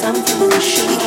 something to show.